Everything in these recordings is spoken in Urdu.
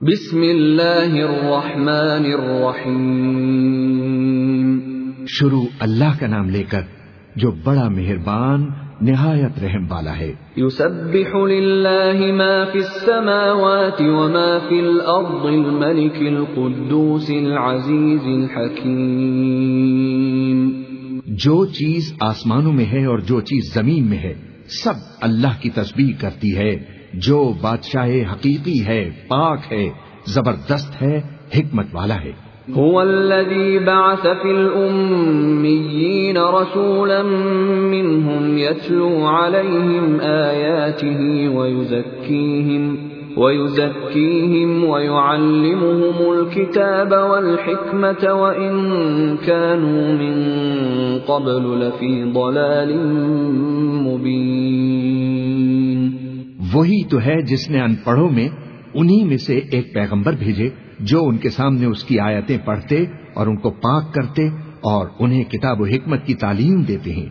بسم اللہ الرحمن الرحیم۔ شروع اللہ کا نام لے کر جو بڑا مہربان نہایت رحم والا ہے۔ يسبح للہ ما فی السماوات وما فی الارض الملك القدوس العزیز الحکیم۔ جو چیز آسمانوں میں ہے اور جو چیز زمین میں ہے سب اللہ کی تسبیح کرتی ہے۔ جو بادشاہ حقیقی ہے، پاک ہے، زبردست ہے، حکمت والا ہے۔ هو الذي بعث في الأميين رسولا منهم يتلو عليهم آياته ويزكيهم ويزكيهم ويعلمهم الكتاب والحكمة، وإن كانوا من قبل لفي ضلال وہی تو ہے جس نے ان پڑھوں میں انہی میں سے ایک پیغمبر بھیجے جو ان کے سامنے اس کی آیتیں پڑھتے اور ان کو پاک کرتے اور انہیں کتاب و حکمت کی تعلیم دیتے ہیں۔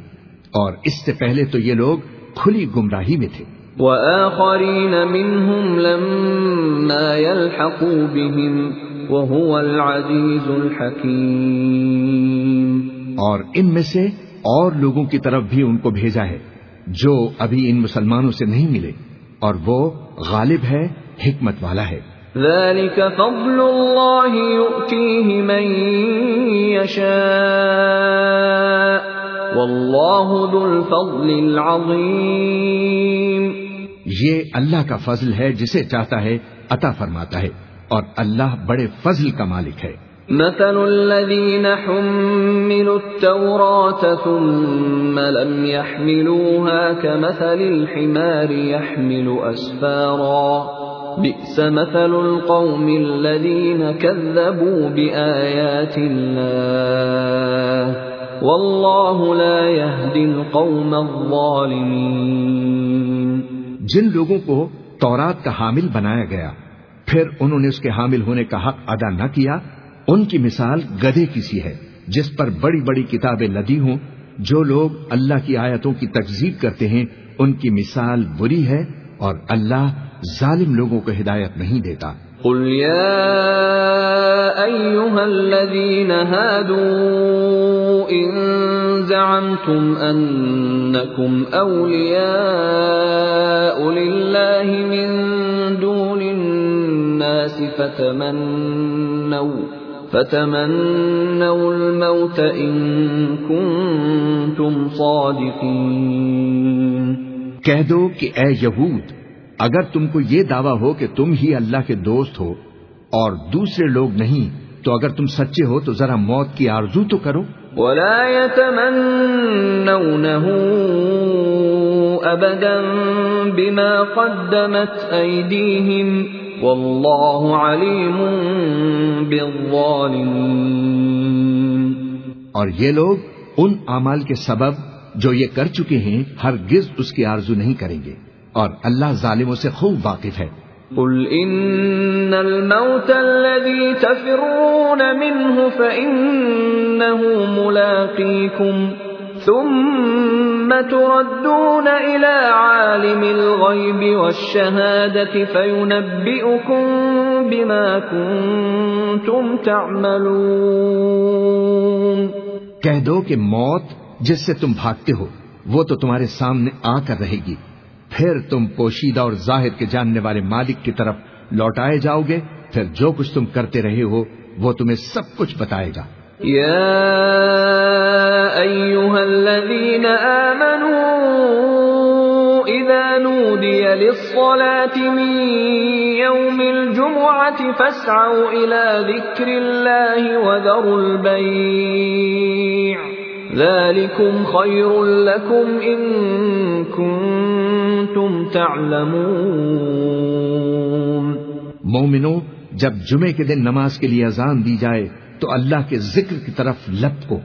اور اس سے پہلے تو یہ لوگ کھلی گمراہی میں تھے۔ وآخرين منهم لما يلحقوا بهم وهو العزيز الحكيم اور ان میں سے اور لوگوں کی طرف بھی ان کو بھیجا ہے جو ابھی ان مسلمانوں سے نہیں ملے۔ اور وہ غالب ہے حکمت والا ہے۔ ذلك فضل الله يؤتيه من يشاء والله ذو الفضل العظيم۔ یہ اللہ کا فضل ہے جسے چاہتا ہے عطا فرماتا ہے۔ اور اللہ بڑے فضل کا مالک ہے۔ مثل الذين حملوا التوراة ثم لم يحملوها كمثل الحمار يحمل أسفارا. بئس مثل القوم الذين كذبوا بآيات الله. والله لا يهدي القوم الظالمين. جن لوگوں کو تورات کا حامل بنایا گیا، پھر انہوں نے اس کے حامل ہونے کا حق ادا نہ کیا ان کی مثال گدے کی سی ہے، جس پر بڑی بڑی کتابیں لدی ہوں۔ جو لوگ اللہ کی آیتوں کی تکزیب کرتے ہیں، ان کی مثال بری ہے اور اللہ ظالم لوگوں کو ہدایت نہیں دیتا۔ قل يا أيها الذين هادوا إن زعمتم أنكم أولياء لله من دون الناس فتمنوا فتمنوا الموت إن كنتم صادقين۔ کہہ دو کہ اے یہود اگر تم کو یہ دعویٰ ہو کہ تم ہی اللہ کے دوست ہو اور دوسرے لوگ نہیں تو اگر تم سچے ہو تو ذرا موت کی آرزو تو کرو۔ ولا يتمنونه ابدا بما قدمت ايديهم والله عليم بالظالمين اور یہ لوگ ان اعمال کے سبب جو یہ کر چکے ہیں ہرگز اس کی آرزو نہیں کریں گے۔ اور اللہ ظالموں سے خوب واقف ہے۔ قل ان الموت الذي تفرون منه فانه ملاقيكم ثم تردون الى عالم الغيب والشهاده فينبئكم بما كنتم تعملون۔ کہہ دو کہ موت جس سے تم بھاگتے ہو وہ تو تمہارے سامنے آ کر رہے گی۔ پھر تم پوشیدہ اور ظاہر کے جاننے والے مالک کی طرف لوٹائے جاؤ گے پھر جو کچھ تم کرتے رہے ہو وہ تمہیں سب کچھ بتائے گا۔ ايها الذين امنوا اذا نودي للصلاه من يوم الجمعه فاسعوا الى ذكر الله وذروا البيع ذلكم خير لكم ان كنتم تعلمون مومنو، جب جمعے کے دن نماز کے لیے اذان دی جائے، تو اللہ کے ذکر کی طرف لپکو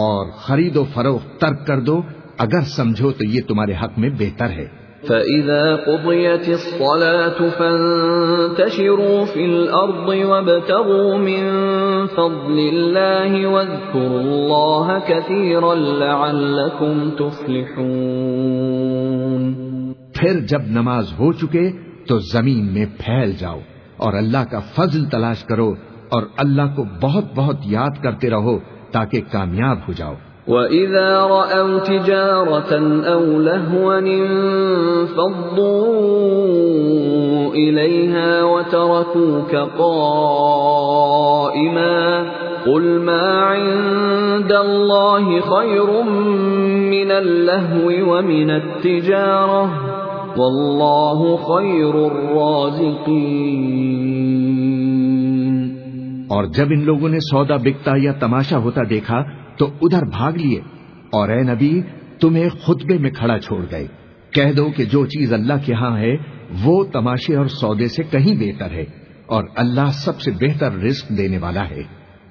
اور خرید و فروخت ترک کر دو، اگر سمجھو تو یہ تمہارے حق میں بہتر ہے۔ فَإِذَا قُضِيَتِ الصَّلَاةُ فَانتَشِرُوا فِي الْأَرْضِ وَابْتَغُوا مِن فَضْلِ اللَّهِ وَاذْكُرُوا اللَّهَ كَثِيرًا لَّعَلَّكُمْ تُفْلِحُونَ پھر جب نماز ہو چکے تو زمین میں پھیل جاؤ اور اللہ کا فضل تلاش کرو اور اللہ کو بہت بہت یاد کرتے رہو تاکہ کامیاب ہو جاؤ۔ وَإِذَا رَأَوْا تِجَارَةً أَوْ لَهْوًا انفضوا إِلَيْهَا وَتَرَكُوكَ قَائِمًا قُلْ مَا عِندَ اللَّهِ خَيْرٌ مِّنَ اللَّهْوِ وَمِنَ التِّجَارَةِ وَاللَّهُ خَيْرُ الرَّازِقِينَ اور جب ان لوگوں نے سودا بکتا یا تماشا ہوتا دیکھا تو ادھر بھاگ لیے۔ اور اے نبی، تمہیں خطبے میں کھڑا چھوڑ گئے۔ کہہ دو کہ جو چیز اللہ کے ہاں ہے، وہ تماشے اور سودے سے کہیں بہتر ہے۔ اور اللہ سب سے بہتر رزق دینے والا ہے۔